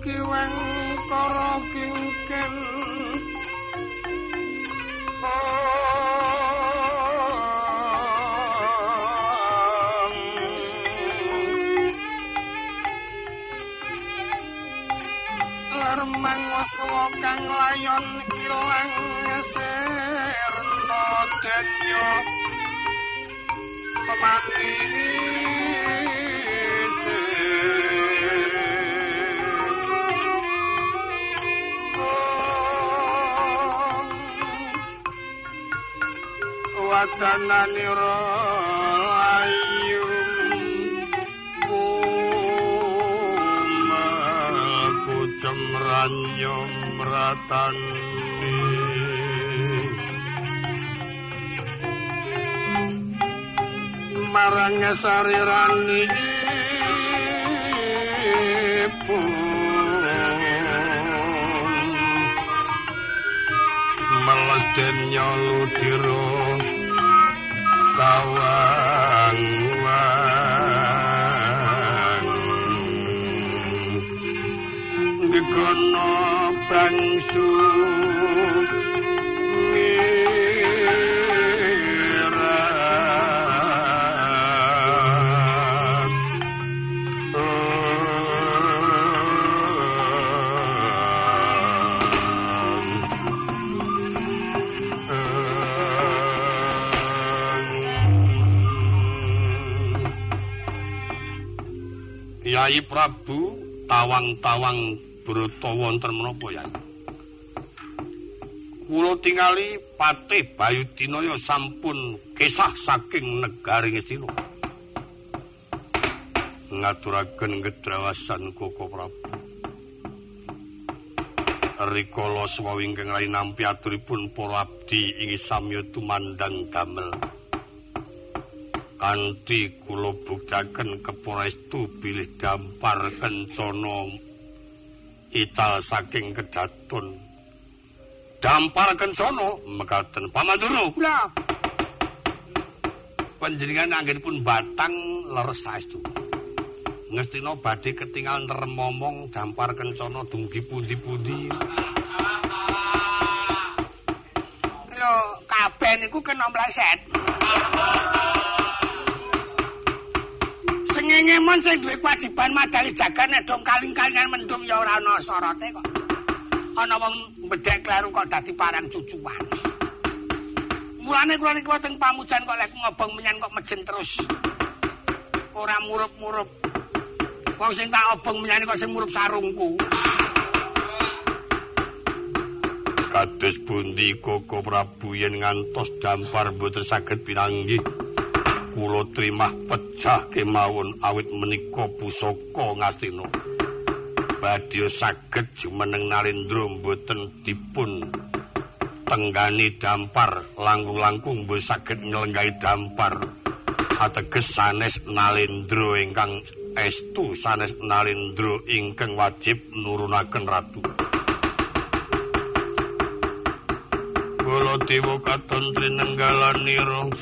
kiweng para kingken Lermang waswa kang layon ilang sirna denyo memandi wadananira layu kumaku cemranyo mratani marang sarirani pun meles den nyoludira Power. Prabu tawang-tawang Brata wonten menapa Yai? Kula tingali Patih Bayudinaya sampun kesah saking negari Ngastina. Ngaturaken gedrawasan Koko Prabu. Rikala swawi ingkang rai nampi aturipun para abdi ing samya tumandang damel. Kanthi kula buktaken keporestu bilih dampar kencana ical saking kedaton dampar kencana mekaten pamandura kula. Panjenengan anggenipun batang leres saestu. Ngestina badhe ketingal neremomong dampar kencana dumugi pundi-pundi. Lho kabeh niku kena mleset sengengemon sing duwe kewajiban madali jagane dong kaling-kalingan mendung ya ora ana sorote kok. Ana wong bedhek kleru kok dadi parang cucuan. Mulane kula niku teng pamujan kok lek ngobong menyan kok mejen terus. Ora murup-murup. Wong sing tak obong menyan kok sing murup sarungku. Kados pundi Koko Prabu yen ngantos dampar boten saged pinanggih. Kula trimah pecah kemawon awit menika pusaka Ngastina. Badya saged jumeneng Narendra boten dipun tenggani dampar langkung-langkung boten saged nylenggahi dampar. Ateges sanes Nalendra ingkang estu sanes Nalendra ingkang wajib nurunaken ratu. Baladewa katon trinenggalanira.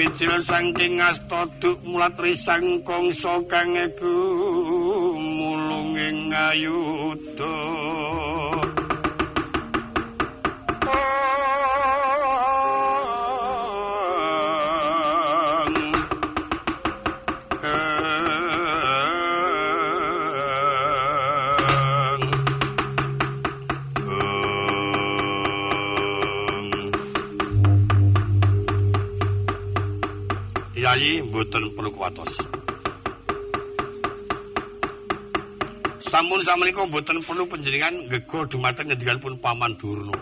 Micil saking astaduk mulat risang kangsa kang iku mulung ing ayuda. Yayi mboten perlu kuwatos. Sampun samenika mboten perlu panjenengan ngego dumateng ngendikanipun Paman Durna.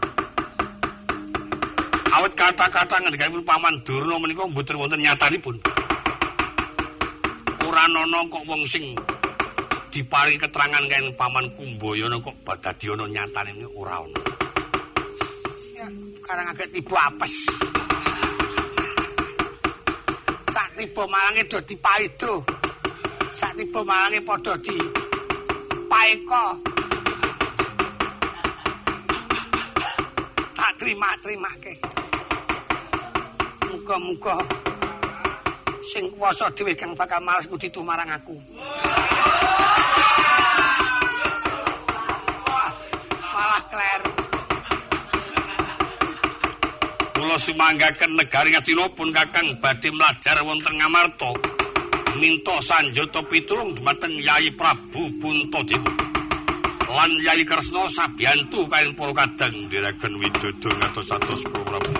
Awit kata-kata ngendikanipun Paman Durna menika mboten wonten nyatanipun. Ora ana kok wong sing diparingi keterangan kan Paman Kumbayana kok badadi ana nyatane ora ana. ya karang agak tiba apes sak tiba malange do dipaido sak tiba malange padha di paeka. Tak terima-terimake muga-muga sing kuwasa dhewe kang bakal males ngudi marang aku sumanggaken negari Ngastina pun kakang badhe mlajar wonten Ngamarta. Minto sanjata pitulung dumateng Yai Prabu Puntadewa. Lan Yai Kresna sabiyantu kain para kadang diregen widodo ngatos-atos Prabu.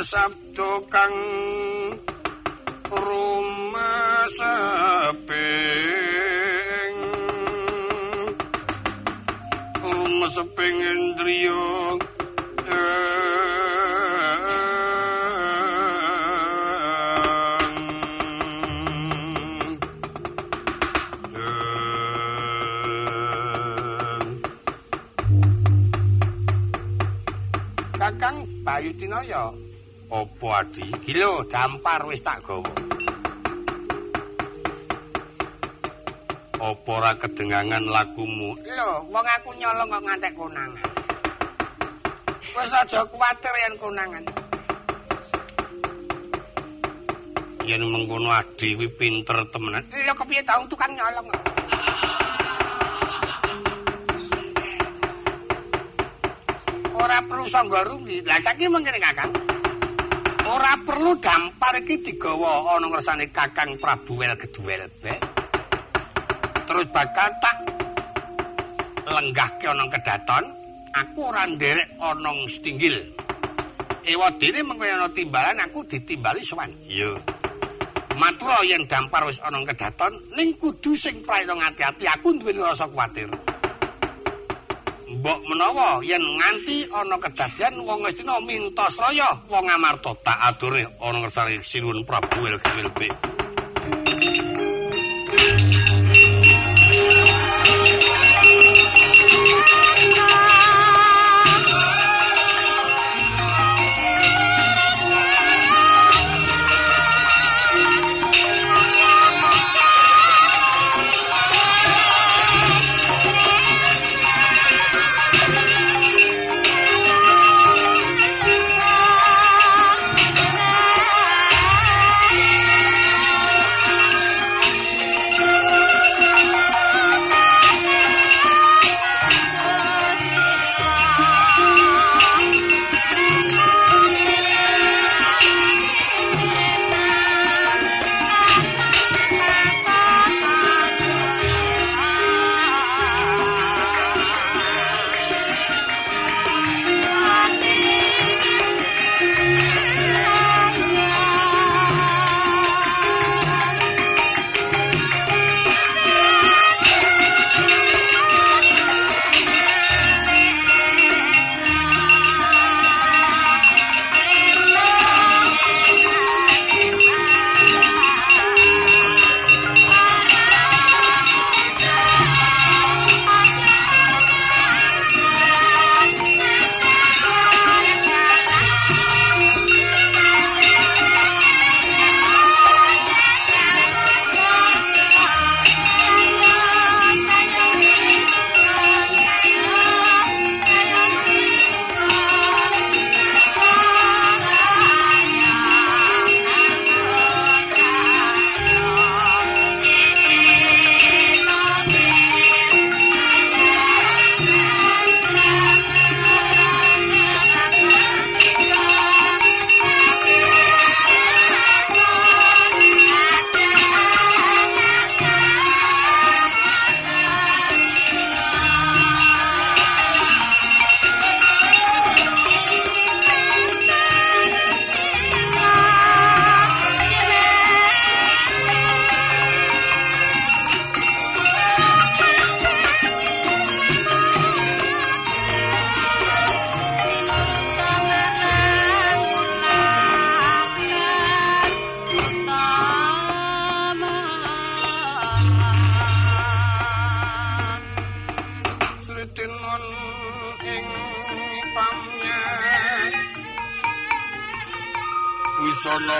sabdo kang rumasaping rumasaping endriyo Kakang Bayu Tinoyo dampar wis tak gawa. Apa ora kedengangan lagumu? Lho, wong aku nyolong kok ngantek konangan. Wis aja kuwatir yen konangan. Yen mengkono adi kuwi pinter temenan. Lho kepiye tau tukang nyolong. Ora perlu sangga rugi. Lah saiki mengkene Kakang. Ora perlu dampar iki digawa ana ngersane Kakang Prabu Wel Geduwel Terus bakal tak lenggahke ana kedaton, aku ora nderek ana stinggil. Ewadene mengko ana timbalan aku ditimbali sowan. Iya. Matur yen dampar wis ana kedaton, ning kudu sing prayo ngati-ati aku duwe rasa kuwatir. Mbok menawa yen nganti ana kedadian wong Astina minta sraya wong Amarta tak adure ana ngersane Sinuwun Prabu Elgilbe.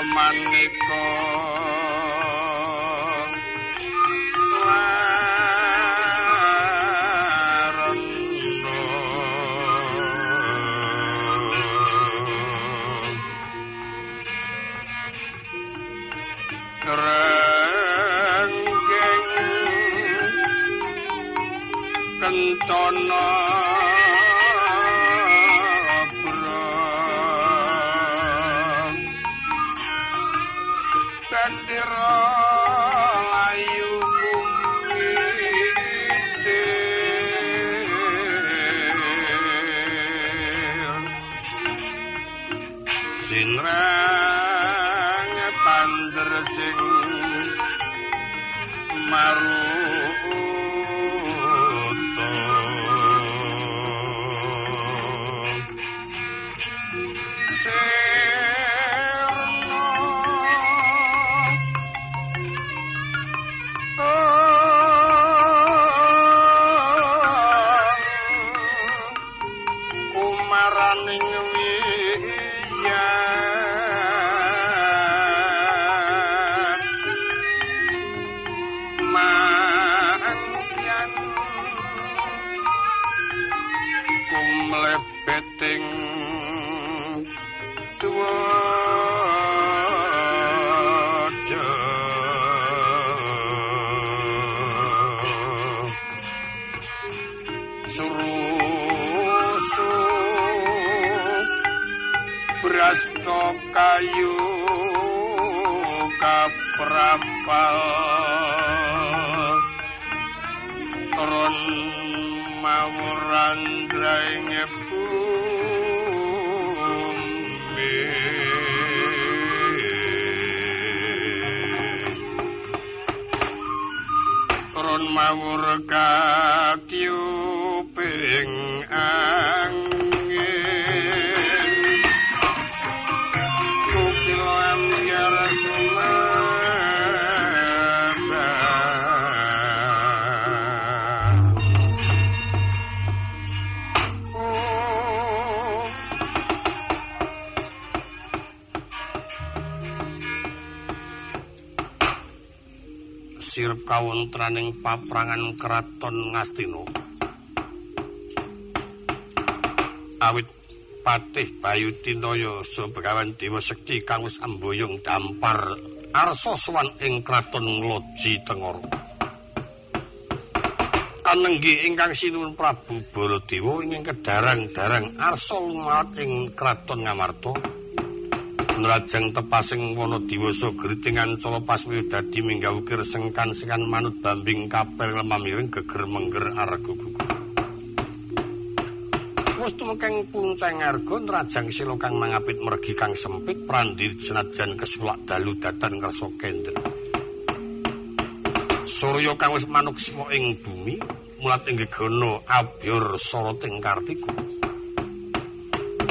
man. Beting Dua Surusu Beras kayu Kaprapal. Ron Mawuran Drainya mawurka kawontraning paprangan kraton Ngastina. Awit Patih Bayu Tinaya Subagawan Dewa Sekti kang wis amboyong dampar arsa sowan ing kraton Loji Tengoro. Anenggi ingkang sinuwun Prabu Baladewa ingkang kedarang-darang arsa lumat ing kraton Ngamarta. Nrajang tepasing wana diwasa gritingan cala pasmi dadi minggaw ukir sengkan sengkan manut bambing kapel lemamiring geger mengger argo gugu wis tumekeng punceng argo nrajang sila kang mangapit mergi kang sempit prandi senajan kesulak dalu datan kersa kender. Surya kang wis manuk simo ing bumi mulat ing gegono abyor soroting kartiku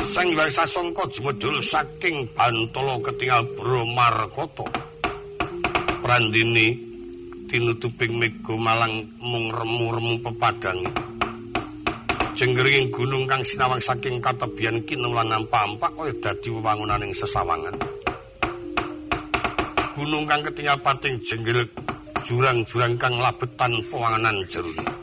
sang wae sasangka jumedul saking bantala ketingal bromarkata prandini tinutuping mega malang mung remu-remu pepadang. Jenggering gunung kang sinawang saking katebian kinulan nampak-ampak kaya dadi wewangunaning sesawangan. Gunung kang ketingal pating jenggel jurang-jurang kang labetan pewanganan jeruni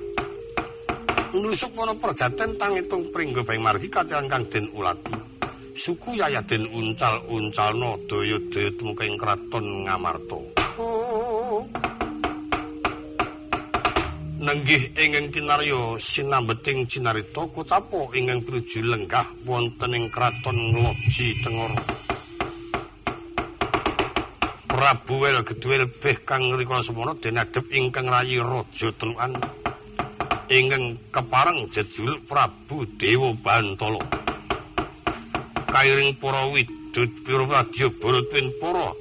nusuk mono perjaten tang itung pringgo bae margi kacalan kang den ulati suku yaya den uncal uncalno daya tumuking kraton ngamarta. Nenggih ingkang kinarya sinambeting cinarita kucapo ingkang pinuju lenggah wonten ing kraton ngloji tengor. Prabu Wel Gedwel beh kang rikala semono denadep ingkang rayi raja telukan ingkang kepareng jejuluk Prabu Dewa Bantala. Kairing para widut pira radya Baratwin para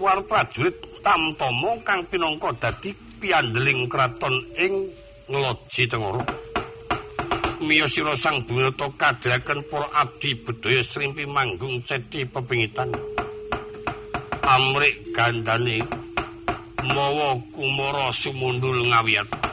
war prajurit tamtama kang pinangka dadi piandeling kraton ing Ngloji Tengara. Miya sira sang Bunata kadhaken para abdi bedhaya srimpi manggung ceti pepingitan. Amrik gandane mawa kumara sumundul ngawiyat.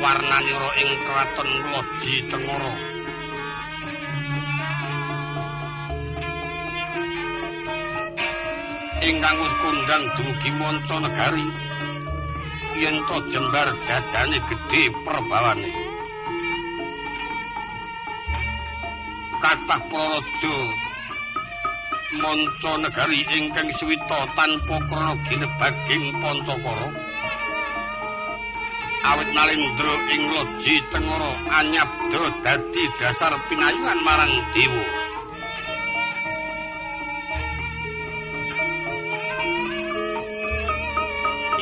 Warnanira ing kraton Loji Tengara. Ingkang wis kondang dumugi manca negari yen to jembar jajane gedhe perbawane. Kathah praraja manca negari ingkang swita tanpa krana ginebaging pancakara. Awit nalindra ing loji tengara anyabda dadi dasar pinayungan marang dewa.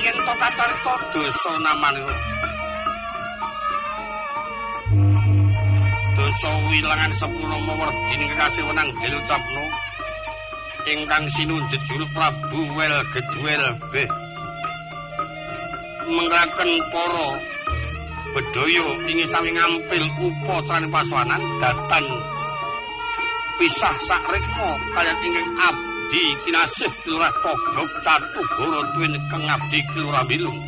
Yen to kacarita dosa namanira dosa wilangan sepuluh mawardi ing kekasih wenang dilucapno ingkang sinunjet juru Prabu Wel Gedwel Beh mengraken para bedaya ing sami ngampil upacara paswanan datan. Pisah sakrikma kaliyan ingkang abdi kinasih Lurah Togok Catugara Twin kang abdi Lurah Bilung.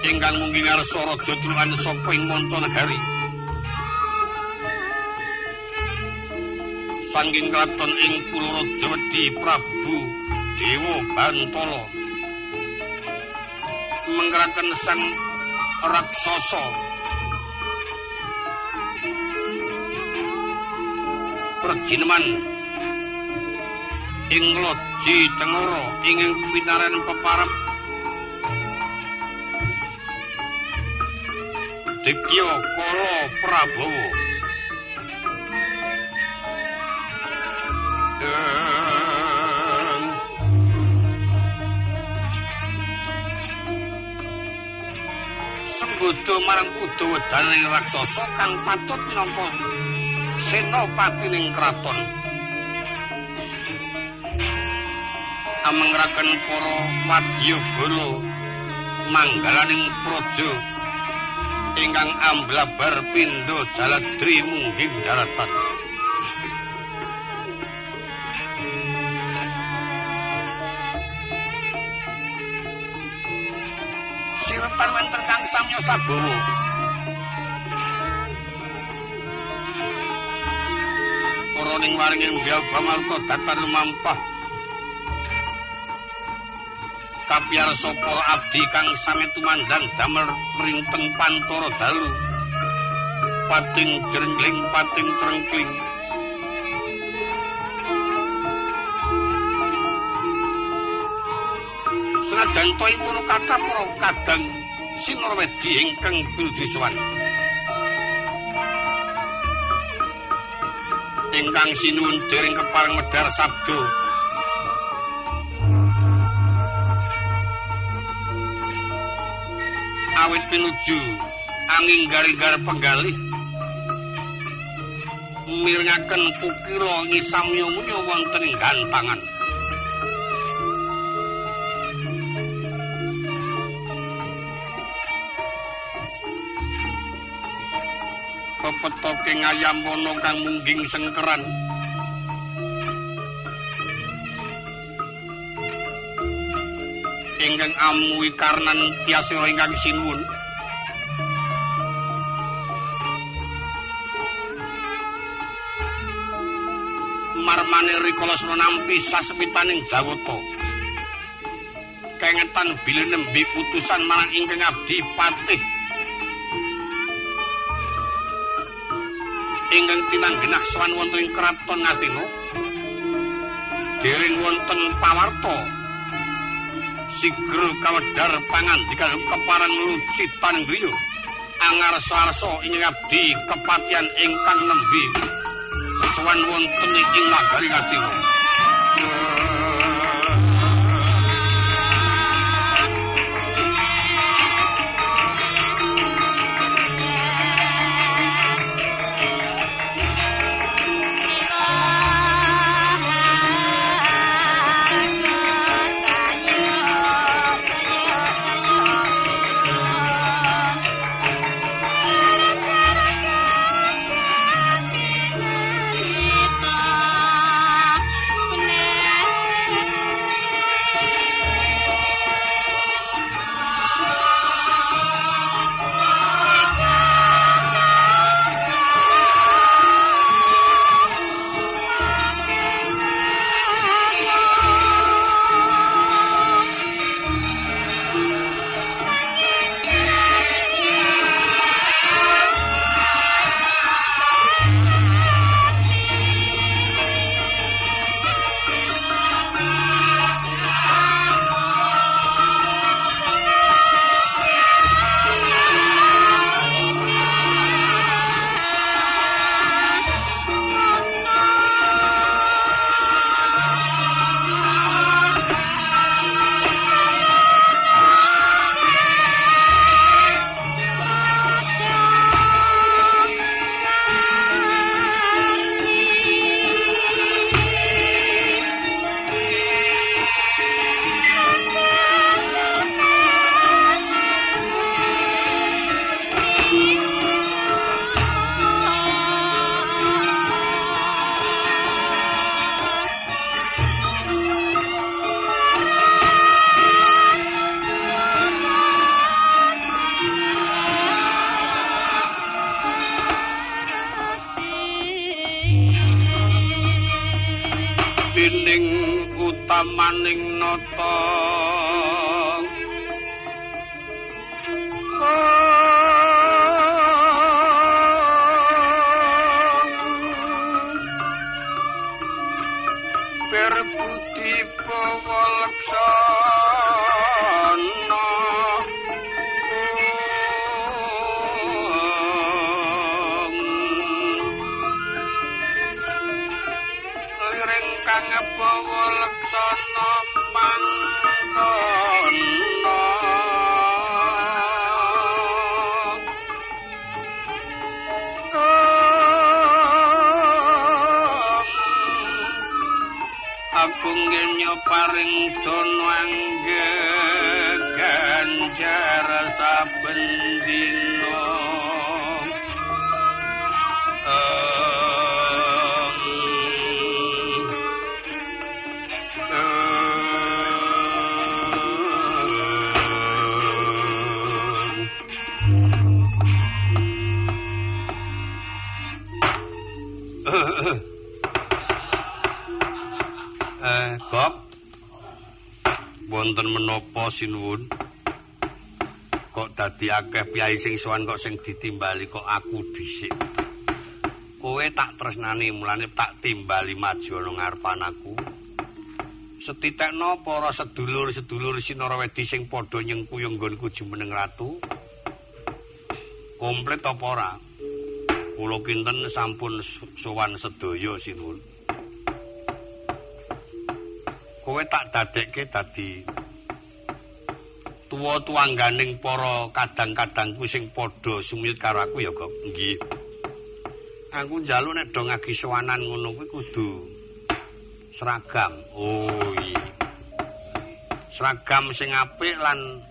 Ingkang mungkin raja truan sapa ing manca negari sanging kraton ing Pulau Jawedi Prabu Dewa Bantala. Menggerakan sang raksasa. Perjineman. Ing loji tengoro ingin pinaran peparap Dikyo Kolo Prabowo Sembodo marang Udawa daling raksasa kang patut minangka senopati ning kraton. Amengraken para wadyabala manggalaning praja ingkang amblabar pindha jaladri mungging daratan. Kang samya sabawa. Ora ning waringe mbyal pamarta datar mampah. Kapiyarsa para abdi kang sami tumandang damel rinten pantara dalu. Pating jrengling pating crengkling. senajan toipun kata para kadang sinurwedi ingkang pinujusuan ingkang sinuwun dering kepareng medar sabdo. Awit pinuju angin garing-gar penggalih. Mirengaken kukira ngisamya munya wonten ing gantangan pepetoke ngayam wono kang mungging sengkeran. Ingkang amuwi karnan tiasira ingkang sinuwun. Marmane rikala nampi sasepitaning jawata. Kengetan bilih nembe utusan marang ingkang abdi patih ingkang tinanggenah sawan wonten ing kraton Ngastina. Dereng wonten pawarta sigra kawedhar pangandikan keparang lucitan griya angar sarsa ing abdi kepatian ingkang nembe. Sawan wonten ing nagari Ngastina paring dono angge ganjar saben dina Eh, Kok. Wonten menapa sinuwun? Kok dadi akeh piyai sing sowan kok sing ditimbali kok aku dhisik. Kowe tak tresnani mulane tak timbali maju ana ngarepan aku. Setitekno para sedulur-sedulur Sinarawedi sing padha nyengkuyung nggonku jumeneng ratu. Komplit apa ora? Kula kinten sampun sowan sedaya sinuwun. Kowe tak dadekke dadi tuwa-tuwangganing para kadang-kadangku sing padha sumiyut karo aku ya, Kok. Nggih. Aku njaluk nek do ngagi sowanan ngono kuwi kudu seragam. Oh iya. Seragam sing apik lan